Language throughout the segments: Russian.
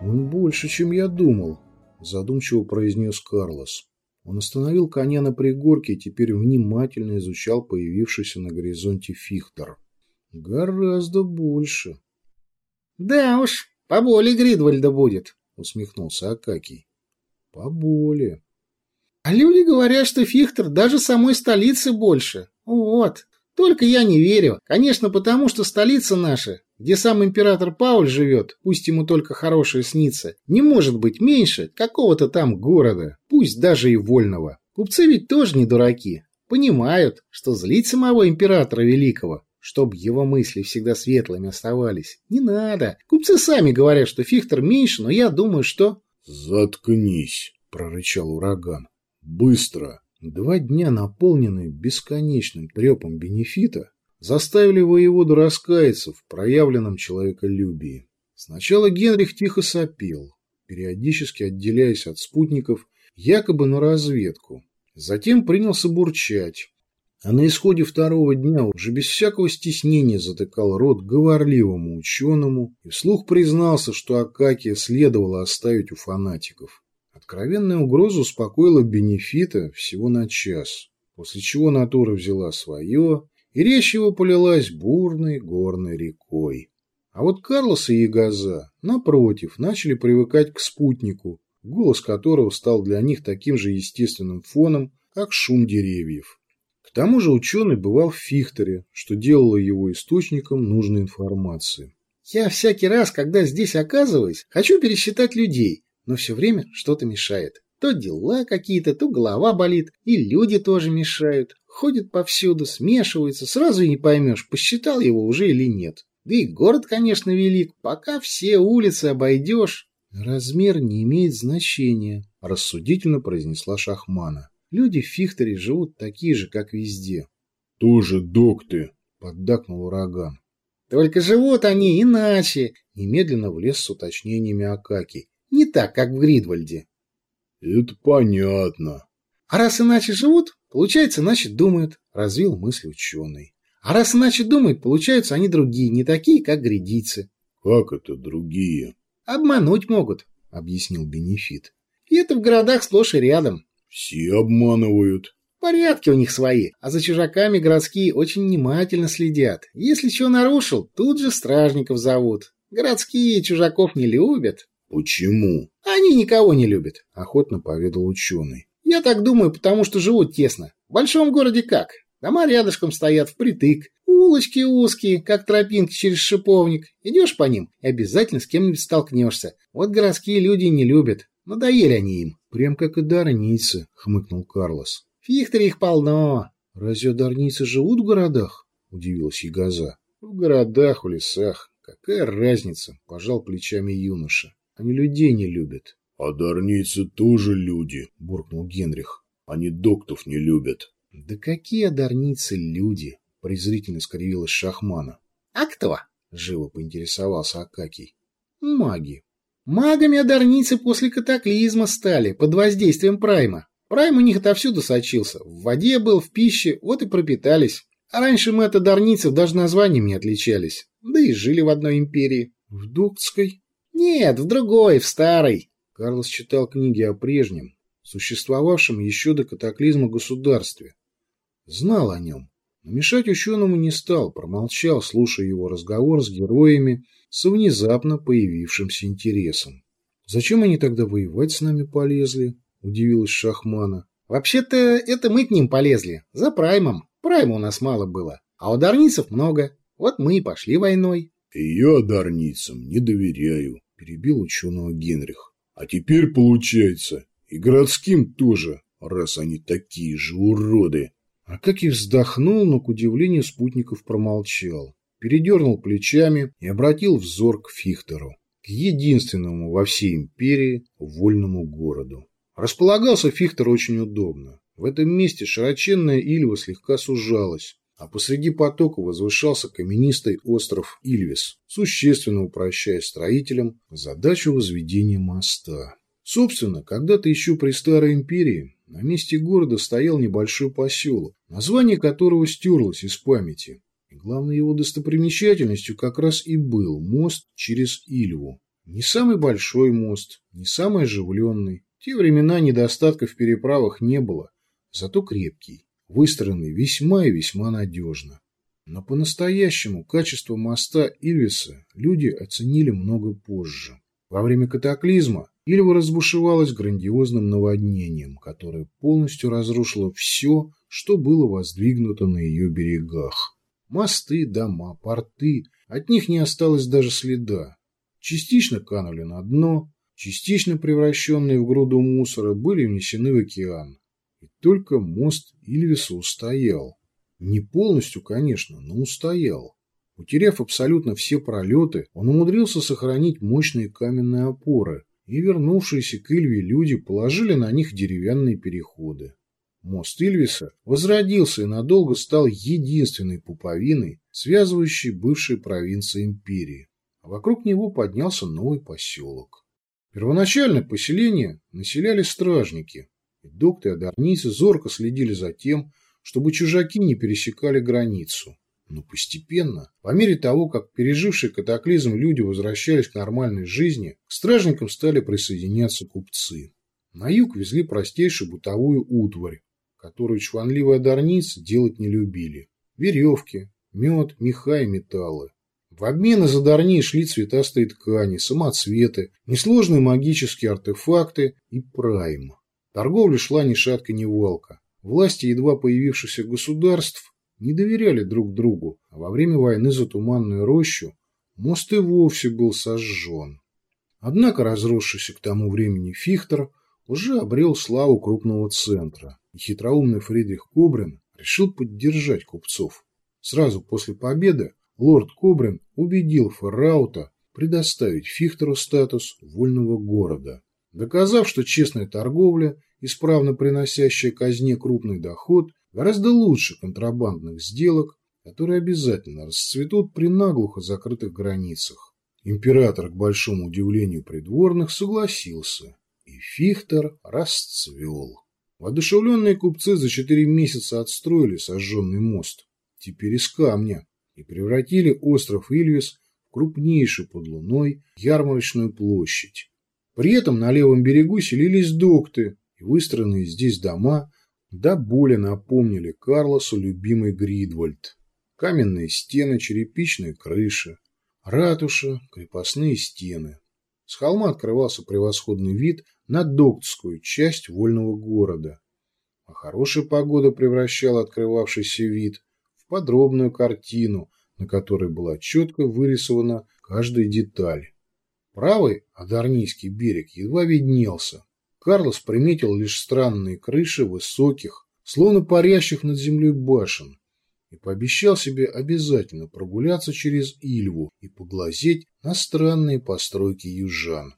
Он больше, чем я думал, задумчиво произнес Карлос. Он остановил коня на пригорке и теперь внимательно изучал появившийся на горизонте Фихтер. Гораздо больше. Да уж, поболее Гридвальда будет, усмехнулся Акакий. Поболее. А люди говорят, что Фихтер даже самой столицы больше. Вот. Только я не верю. Конечно, потому что столица наша, где сам император Пауль живет, пусть ему только хорошее снится, не может быть меньше какого-то там города, пусть даже и вольного. Купцы ведь тоже не дураки. Понимают, что злить самого императора Великого, чтобы его мысли всегда светлыми оставались, не надо. Купцы сами говорят, что Фихтер меньше, но я думаю, что... «Заткнись», — прорычал ураган. «Быстро!» Два дня, наполненные бесконечным трепом бенефита, заставили воеводу раскаяться в проявленном человеколюбии. Сначала Генрих тихо сопел, периодически отделяясь от спутников, якобы на разведку. Затем принялся бурчать, а на исходе второго дня уже без всякого стеснения затыкал рот говорливому ученому и вслух признался, что Акакия следовало оставить у фанатиков. Откровенная угроза успокоила Бенефита всего на час, после чего натура взяла свое, и речь его полилась бурной горной рекой. А вот Карлос и Ягоза, напротив, начали привыкать к спутнику, голос которого стал для них таким же естественным фоном, как шум деревьев. К тому же ученый бывал в Фихтере, что делало его источником нужной информации. «Я всякий раз, когда здесь оказываюсь, хочу пересчитать людей, но все время что-то мешает. То дела какие-то, то голова болит, и люди тоже мешают. Ходят повсюду, смешиваются, сразу и не поймешь, посчитал его уже или нет. Да и город, конечно, велик, пока все улицы обойдешь. Размер не имеет значения, рассудительно произнесла Шахмана. Люди в Фихтере живут такие же, как везде. Тоже докты, поддакнул ураган. Только живут они иначе, немедленно влез с уточнениями Акаки. Не так, как в Гридвальде. Это понятно. А раз иначе живут, получается, иначе думают, развил мысль ученый. А раз иначе думают, получаются они другие, не такие, как грядицы. Как это другие? Обмануть могут, объяснил Бенефит. И это в городах сплошь и рядом. Все обманывают. Порядки у них свои, а за чужаками городские очень внимательно следят. Если что нарушил, тут же стражников зовут. Городские чужаков не любят. «Почему?» «Они никого не любят», — охотно поведал ученый. «Я так думаю, потому что живут тесно. В большом городе как? Дома рядышком стоят впритык, улочки узкие, как тропинки через шиповник. Идешь по ним и обязательно с кем-нибудь столкнешься. Вот городские люди не любят. Надоели они им». «Прям как и дарницы», — хмыкнул Карлос. «Фихтери их полно». «Разве дарницы живут в городах?» — удивилась Ягоза. «В городах, в лесах. Какая разница?» — пожал плечами юноша. Они людей не любят. — А дарницы тоже люди, — буркнул Генрих. — Они доктов не любят. — Да какие одарницы люди? — презрительно скривилась Шахмана. — А кто? — живо поинтересовался Акакий. — Маги. Магами одарницы после катаклизма стали, под воздействием Прайма. Прайм у них отовсюду сочился. В воде был, в пище, вот и пропитались. А раньше мы от одарницев даже названием не отличались. Да и жили в одной империи. — В Доктской? «Нет, в другой, в старой». Карлос читал книги о прежнем, существовавшем еще до катаклизма государстве. Знал о нем, но мешать ученому не стал, промолчал, слушая его разговор с героями со внезапно появившимся интересом. «Зачем они тогда воевать с нами полезли?» – удивилась Шахмана. «Вообще-то это мы к ним полезли, за Праймом. Прайма у нас мало было, а у дарницев много. Вот мы и пошли войной». «И я дарницам не доверяю», перебил ученого Генрих. А теперь получается, и городским тоже, раз они такие же уроды. А как и вздохнул, но к удивлению спутников промолчал. Передернул плечами и обратил взор к Фихтеру, к единственному во всей империи вольному городу. Располагался Фихтер очень удобно. В этом месте широченная Ильва слегка сужалась, а посреди потока возвышался каменистый остров Ильвис, существенно упрощая строителям задачу возведения моста. Собственно, когда-то еще при Старой Империи на месте города стоял небольшой поселок, название которого стерлось из памяти. И главной его достопримечательностью как раз и был мост через Ильву. Не самый большой мост, не самый оживленный. В те времена недостатка в переправах не было, зато крепкий, выстроенный весьма и весьма надежно. Но по-настоящему качество моста Ильвиса люди оценили много позже. Во время катаклизма Ильва разбушевалась грандиозным наводнением, которое полностью разрушило все, что было воздвигнуто на ее берегах. Мосты, дома, порты, от них не осталось даже следа. Частично канули на дно, частично превращенные в груду мусора были внесены в океан. И только мост Ильвиса устоял. Не полностью, конечно, но устоял. Утеряв абсолютно все пролеты, он умудрился сохранить мощные каменные опоры, и вернувшиеся к Ильве люди положили на них деревянные переходы. Мост Ильвиса возродился и надолго стал единственной пуповиной, связывающей бывшие провинции империи. А вокруг него поднялся новый поселок. Первоначально поселение населяли стражники, и докты и одарницы зорко следили за тем, чтобы чужаки не пересекали границу. Но постепенно, по мере того, как пережившие катаклизм люди возвращались к нормальной жизни, к стражникам стали присоединяться купцы. На юг везли простейшую бытовую утварь, которую чванливые одарницы делать не любили. Веревки, мед, меха и металлы. В обмен из одарней шли цветастые ткани, самоцветы, несложные магические артефакты и прайм. Торговля шла ни шатка ни валка. Власти едва появившихся государств не доверяли друг другу, а во время войны за Туманную рощу мост и вовсе был сожжен. Однако разросшийся к тому времени Фихтер уже обрел славу крупного центра, и хитроумный Фридрих Кобрин решил поддержать купцов. Сразу после победы лорд Кобрин убедил Ферраута предоставить Фихтеру статус вольного города, доказав, что честная торговля исправно приносящая казне крупный доход, гораздо лучше контрабандных сделок, которые обязательно расцветут при наглухо закрытых границах. Император, к большому удивлению придворных, согласился, и Фихтер расцвел. Воодушевленные купцы за четыре месяца отстроили сожженный мост, теперь из камня, и превратили остров Ильвис в крупнейшую под луной ярмарочную площадь. При этом на левом берегу селились докты, и выстроенные здесь дома до боли напомнили Карлосу любимый Гридвальд. Каменные стены, черепичные крыши, ратуша, крепостные стены. С холма открывался превосходный вид на доктскую часть вольного города. А хорошая погода превращала открывавшийся вид в подробную картину, на которой была четко вырисована каждая деталь. Правый Адарнийский берег едва виднелся, Карлос приметил лишь странные крыши высоких, словно парящих над землей башен, и пообещал себе обязательно прогуляться через Ильву и поглазеть на странные постройки южан.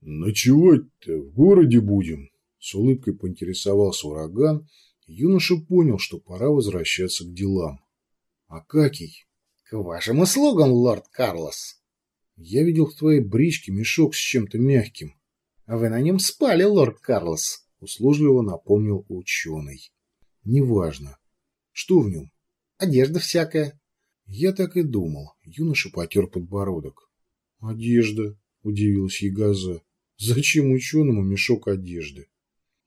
«Ночевать-то в городе будем?» С улыбкой поинтересовался ураган, и юноша понял, что пора возвращаться к делам. «Акакий!» «К вашим услугам, лорд Карлос!» «Я видел в твоей бричке мешок с чем-то мягким. А вы на нем спали, лорд Карлос, услужливо напомнил ученый. Неважно. Что в нем? Одежда всякая. Я так и думал. Юноша потер подбородок. Одежда, удивилась Ягоза. Зачем ученому мешок одежды?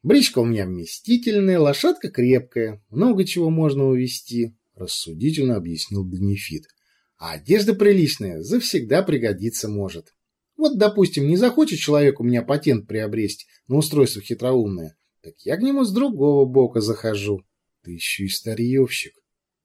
Бричка у меня вместительная, лошадка крепкая, много чего можно увезти, рассудительно объяснил Бенефит. А одежда приличная, завсегда пригодиться может. Вот, допустим, не захочет человек у меня патент приобрести на устройство хитроумное, так я к нему с другого бока захожу. Ты еще и старьевщик.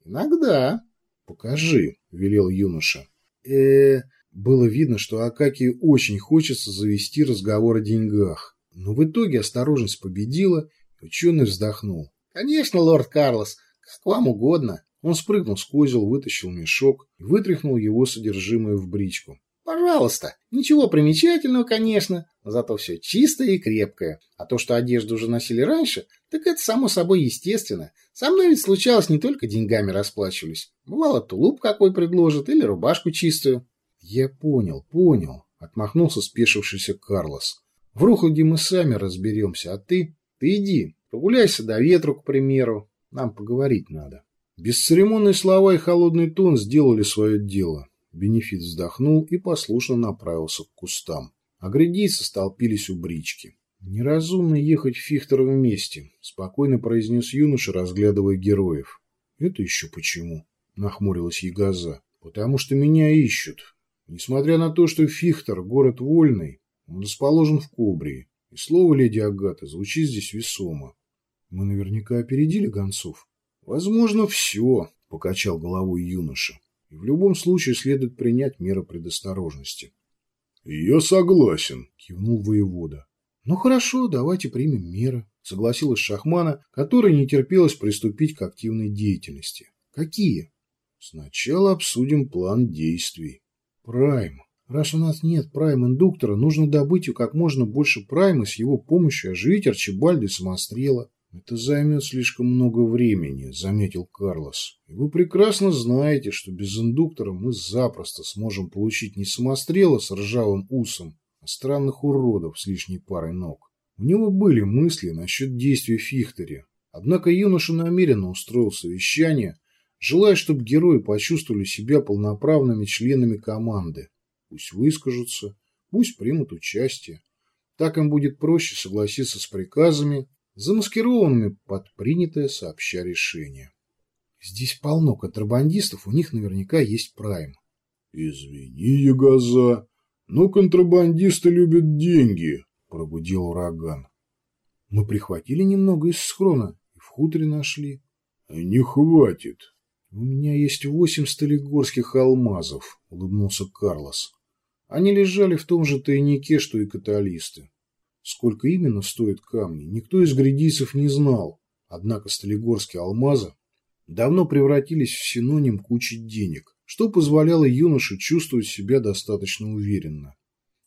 Иногда. Покажи, велел юноша. э Было видно, что Акакию очень хочется завести разговор о деньгах. Но в итоге осторожность победила, и ученый вздохнул. Конечно, лорд Карлос, как вам угодно. Он спрыгнул с козел, вытащил мешок и вытряхнул его содержимое в бричку. Пожалуйста. Ничего примечательного, конечно, но зато все чистое и крепкое. А то, что одежду уже носили раньше, так это само собой естественно. Со мной ведь случалось не только деньгами расплачивались. Бывало, тулуп какой предложат или рубашку чистую. Я понял, понял, отмахнулся спешившийся Карлос. В Рухаге мы сами разберемся, а ты... Ты иди, прогуляйся до ветру, к примеру. Нам поговорить надо. Бесцеремонные слова и холодный тон сделали свое дело. Бенефит вздохнул и послушно направился к кустам. Агредийцы столпились у брички. «Неразумно ехать в Фихтер вместе», — спокойно произнес юноша, разглядывая героев. «Это еще почему?» — нахмурилась Ягоза. «Потому что меня ищут. Несмотря на то, что Фихтер — город вольный, он расположен в Кобрии, и слово леди Агата звучит здесь весомо. Мы наверняка опередили гонцов. Возможно, все, — покачал головой юноша. И в любом случае следует принять меры предосторожности. — Я согласен, — кивнул воевода. — Ну хорошо, давайте примем меры, — согласилась Шахмана, которая не терпелась приступить к активной деятельности. — Какие? — Сначала обсудим план действий. — Прайм. Раз у нас нет прайм-индуктора, нужно добыть как можно больше прайма с его помощью оживить Арчибальда и самострела. «Это займет слишком много времени», — заметил Карлос. «И вы прекрасно знаете, что без индуктора мы запросто сможем получить не самострела с ржавым усом, а странных уродов с лишней парой ног». У него были мысли насчет действий Фихтери, однако юноша намеренно устроил совещание, желая, чтобы герои почувствовали себя полноправными членами команды. Пусть выскажутся, пусть примут участие. Так им будет проще согласиться с приказами, замаскированными под принятое сообща решение. Здесь полно контрабандистов, у них наверняка есть прайм. Извини, Ягоза, но контрабандисты любят деньги, пробудил ураган. Мы прихватили немного из схрона и в хуторе нашли. Не хватит. У меня есть восемь столигорских алмазов, улыбнулся Карлос. Они лежали в том же тайнике, что и каталисты. Сколько именно стоят камни, никто из грядийцев не знал, однако столигорские алмазы давно превратились в синоним кучи денег, что позволяло юноше чувствовать себя достаточно уверенно.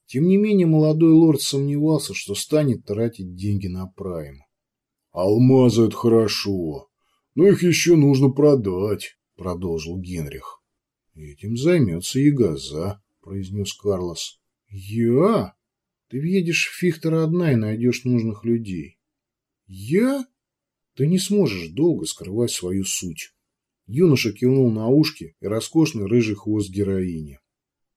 Тем не менее, молодой лорд сомневался, что станет тратить деньги на прайм. «Алмазы — это хорошо, но их еще нужно продать», — продолжил Генрих. «Этим займется Ягоза», — произнес Карлос. «Я?» Ты въедешь в Фихтера одна и найдешь нужных людей. Я? Ты не сможешь долго скрывать свою суть. Юноша кивнул на ушки и роскошный рыжий хвост героини.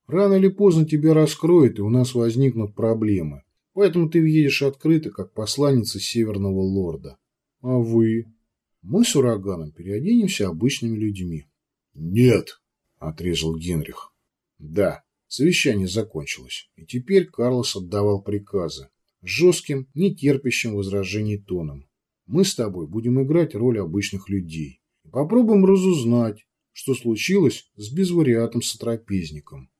Рано или поздно тебя раскроют, и у нас возникнут проблемы. Поэтому ты въедешь открыто, как посланница Северного Лорда. А вы? Мы с ураганом переоденемся обычными людьми. Нет, отрезал Генрих. Да, Совещание закончилось, и теперь Карлос отдавал приказы, жестким, нетерпящим возражений тоном. Мы с тобой будем играть роль обычных людей. И попробуем разузнать, что случилось с безвариатом-сотрапезником.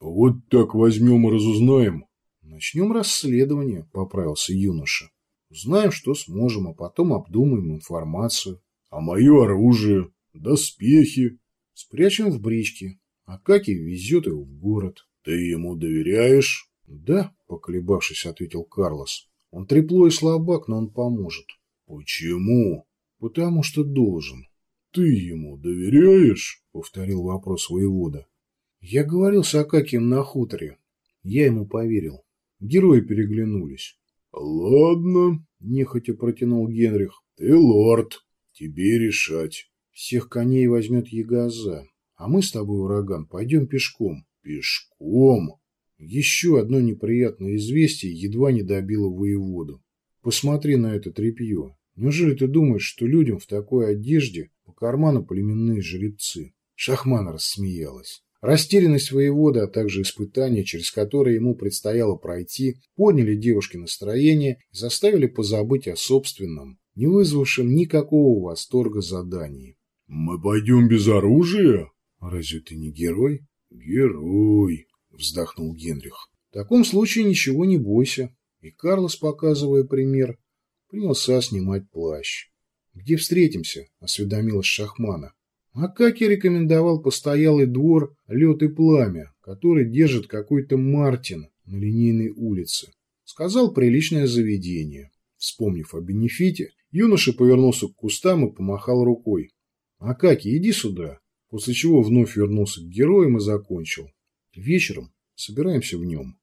Вот так возьмем и разузнаем. Начнем расследование, поправился юноша. Узнаем, что сможем, а потом обдумаем информацию. А мое оружие, доспехи спрячем в бричке, Акакий везет его в город. Ты ему доверяешь? Да, поколебавшись, ответил Карлос. Он трепло и слабак, но он поможет. Почему? Потому что должен. Ты ему доверяешь? Повторил вопрос воевода. Я говорил с Акакием на хуторе. Я ему поверил. Герои переглянулись. Ладно, нехотя протянул Генрих. Ты лорд. Тебе решать. Всех коней возьмет Ягоза. А мы с тобой, ураган, пойдем пешком. Пешком? Еще одно неприятное известие едва не добило воеводу. Посмотри на это тряпье. Неужели ты думаешь, что людям в такой одежде по карману племенные жеребцы? Шахман рассмеялась. Растерянность воевода, а также испытания, через которые ему предстояло пройти, подняли девушке настроение и заставили позабыть о собственном, не вызвавшем никакого восторга задании. «Мы пойдем без оружия?» «Разве ты не герой?» «Герой», — вздохнул Генрих. «В таком случае ничего не бойся». И Карлос, показывая пример, принялся снимать плащ. «Где встретимся?» — осведомилась Шахмана. Акаки рекомендовал постоялый двор «Лед и пламя», который держит какой-то Мартин на линейной улице. Сказал приличное заведение. Вспомнив о бенефите, юноша повернулся к кустам и помахал рукой. «Акаки, иди сюда!» После чего вновь вернулся к героям и закончил. Вечером собираемся в нем.